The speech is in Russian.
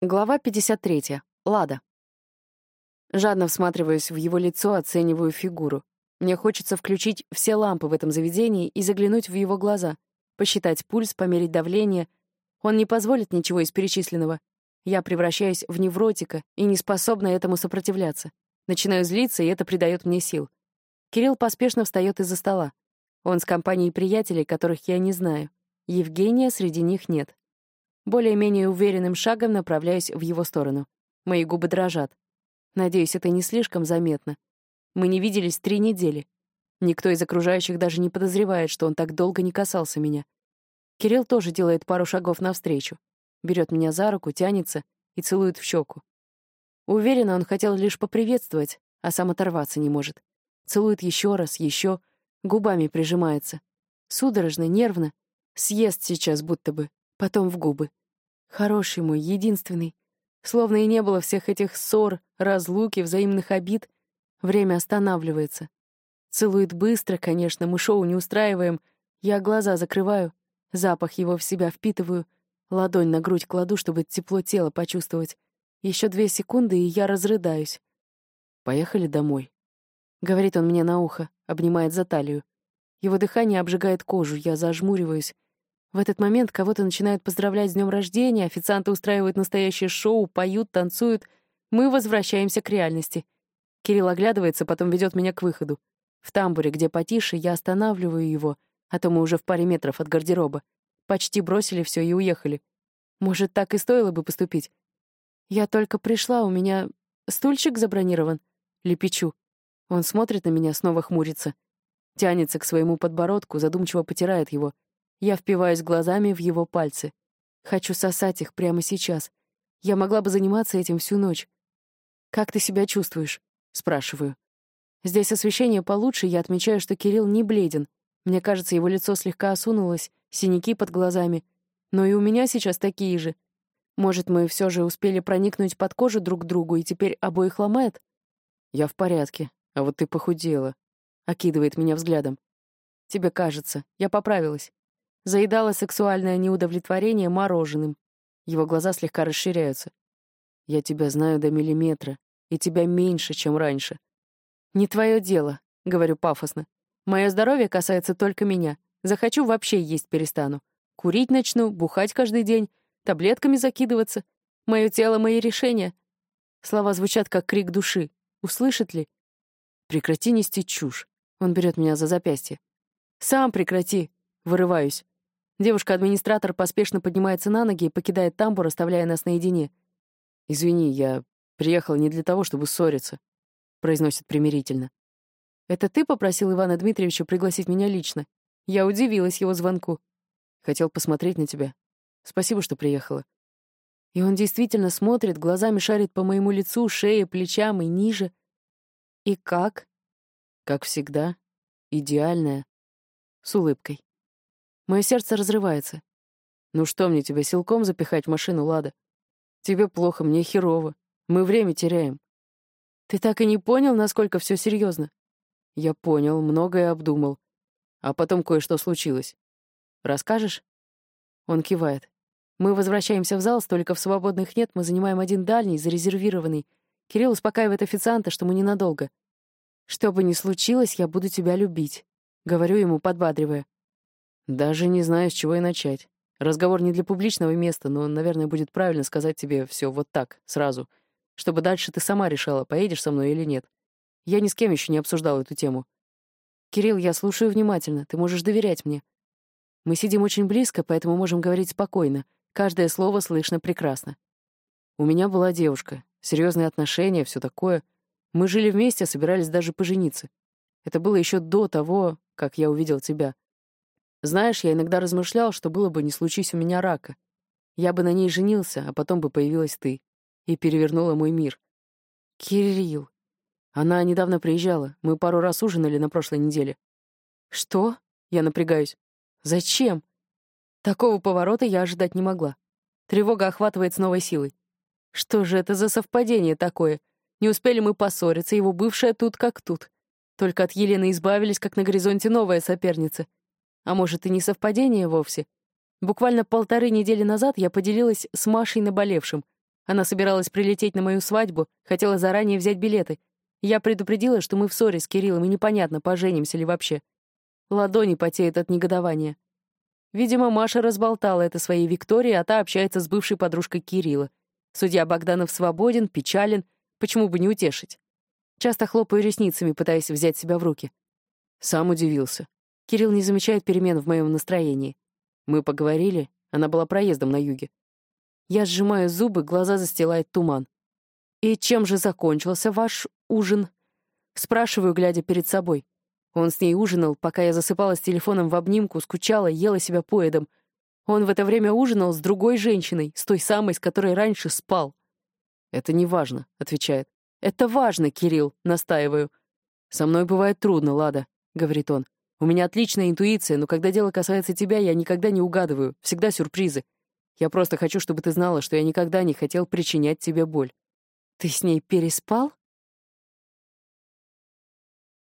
Глава 53. Лада. Жадно всматриваюсь в его лицо, оцениваю фигуру. Мне хочется включить все лампы в этом заведении и заглянуть в его глаза, посчитать пульс, померить давление. Он не позволит ничего из перечисленного. Я превращаюсь в невротика и не способна этому сопротивляться. Начинаю злиться, и это придает мне сил. Кирилл поспешно встает из-за стола. Он с компанией приятелей, которых я не знаю. Евгения среди них нет. Более-менее уверенным шагом направляюсь в его сторону. Мои губы дрожат. Надеюсь, это не слишком заметно. Мы не виделись три недели. Никто из окружающих даже не подозревает, что он так долго не касался меня. Кирилл тоже делает пару шагов навстречу. Берет меня за руку, тянется и целует в щеку. Уверена, он хотел лишь поприветствовать, а сам оторваться не может. Целует еще раз, еще, губами прижимается. Судорожно, нервно. Съест сейчас будто бы, потом в губы. Хороший мой, единственный. Словно и не было всех этих ссор, разлуки, взаимных обид. Время останавливается. Целует быстро, конечно, мы шоу не устраиваем. Я глаза закрываю, запах его в себя впитываю, ладонь на грудь кладу, чтобы тепло тела почувствовать. Еще две секунды, и я разрыдаюсь. «Поехали домой», — говорит он мне на ухо, обнимает за талию. Его дыхание обжигает кожу, я зажмуриваюсь, в этот момент кого-то начинают поздравлять с днем рождения, официанты устраивают настоящее шоу, поют, танцуют. Мы возвращаемся к реальности. Кирилл оглядывается, потом ведет меня к выходу. В тамбуре, где потише, я останавливаю его, а то мы уже в паре метров от гардероба. Почти бросили все и уехали. Может, так и стоило бы поступить? Я только пришла, у меня стульчик забронирован. Лепечу. Он смотрит на меня, снова хмурится. Тянется к своему подбородку, задумчиво потирает его — я впиваюсь глазами в его пальцы. Хочу сосать их прямо сейчас. Я могла бы заниматься этим всю ночь. «Как ты себя чувствуешь?» — спрашиваю. Здесь освещение получше, я отмечаю, что Кирилл не бледен. Мне кажется, его лицо слегка осунулось, синяки под глазами. Но и у меня сейчас такие же. Может, мы все же успели проникнуть под кожу друг к другу, и теперь обоих ломает? Я в порядке, а вот ты похудела. Окидывает меня взглядом. Тебе кажется, я поправилась. Заедала сексуальное неудовлетворение мороженым. Его глаза слегка расширяются. «Я тебя знаю до миллиметра, и тебя меньше, чем раньше». «Не твое дело», — говорю пафосно. «Мое здоровье касается только меня. Захочу, вообще есть перестану. Курить начну, бухать каждый день, таблетками закидываться. Мое тело — мои решения». Слова звучат, как крик души. Услышит ли? «Прекрати нести чушь». Он берет меня за запястье. «Сам прекрати!» — вырываюсь. Девушка-администратор поспешно поднимается на ноги и покидает тамбур, оставляя нас наедине. «Извини, я приехал не для того, чтобы ссориться», — произносит примирительно. «Это ты попросил Ивана Дмитриевича пригласить меня лично?» Я удивилась его звонку. Хотел посмотреть на тебя. Спасибо, что приехала. И он действительно смотрит, глазами шарит по моему лицу, шее, плечам и ниже. И как? Как всегда. Идеальная. С улыбкой. Мое сердце разрывается. Ну что мне тебя силком запихать в машину, Лада? Тебе плохо, мне херово. Мы время теряем. Ты так и не понял, насколько все серьезно? Я понял, многое обдумал. А потом кое-что случилось. Расскажешь? Он кивает. Мы возвращаемся в зал, столиков свободных нет, мы занимаем один дальний, зарезервированный. Кирилл успокаивает официанта, что мы ненадолго. «Что бы ни случилось, я буду тебя любить», — говорю ему, подбадривая. Даже не знаю, с чего и начать. Разговор не для публичного места, но, наверное, будет правильно сказать тебе все вот так, сразу, чтобы дальше ты сама решала, поедешь со мной или нет. Я ни с кем еще не обсуждал эту тему. Кирилл, я слушаю внимательно, ты можешь доверять мне. Мы сидим очень близко, поэтому можем говорить спокойно. Каждое слово слышно прекрасно. У меня была девушка, серьезные отношения, все такое. Мы жили вместе, собирались даже пожениться. Это было еще до того, как я увидел тебя. Знаешь, я иногда размышлял, что было бы, не случись у меня рака. Я бы на ней женился, а потом бы появилась ты. И перевернула мой мир. Кирилл. Она недавно приезжала. Мы пару раз ужинали на прошлой неделе. Что? Я напрягаюсь. Зачем? Такого поворота я ожидать не могла. Тревога охватывает с новой силой. Что же это за совпадение такое? Не успели мы поссориться, его бывшая тут как тут. Только от Елены избавились, как на горизонте новая соперница — а может, и не совпадение вовсе. Буквально полторы недели назад я поделилась с Машей наболевшим. Она собиралась прилететь на мою свадьбу, хотела заранее взять билеты. Я предупредила, что мы в ссоре с Кириллом, и непонятно, поженимся ли вообще. Ладони потеют от негодования. Видимо, Маша разболтала это своей Виктории, а та общается с бывшей подружкой Кирилла. Судья Богданов свободен, печален, почему бы не утешить? Часто хлопаю ресницами, пытаясь взять себя в руки. Сам удивился. Кирилл не замечает перемен в моем настроении. Мы поговорили, она была проездом на юге. Я сжимаю зубы, глаза застилает туман. «И чем же закончился ваш ужин?» Спрашиваю, глядя перед собой. Он с ней ужинал, пока я засыпала с телефоном в обнимку, скучала, ела себя поедом. Он в это время ужинал с другой женщиной, с той самой, с которой раньше спал. «Это не важно», — отвечает. «Это важно, Кирилл», — настаиваю. «Со мной бывает трудно, Лада», — говорит он. «У меня отличная интуиция, но когда дело касается тебя, я никогда не угадываю, всегда сюрпризы. Я просто хочу, чтобы ты знала, что я никогда не хотел причинять тебе боль». «Ты с ней переспал?»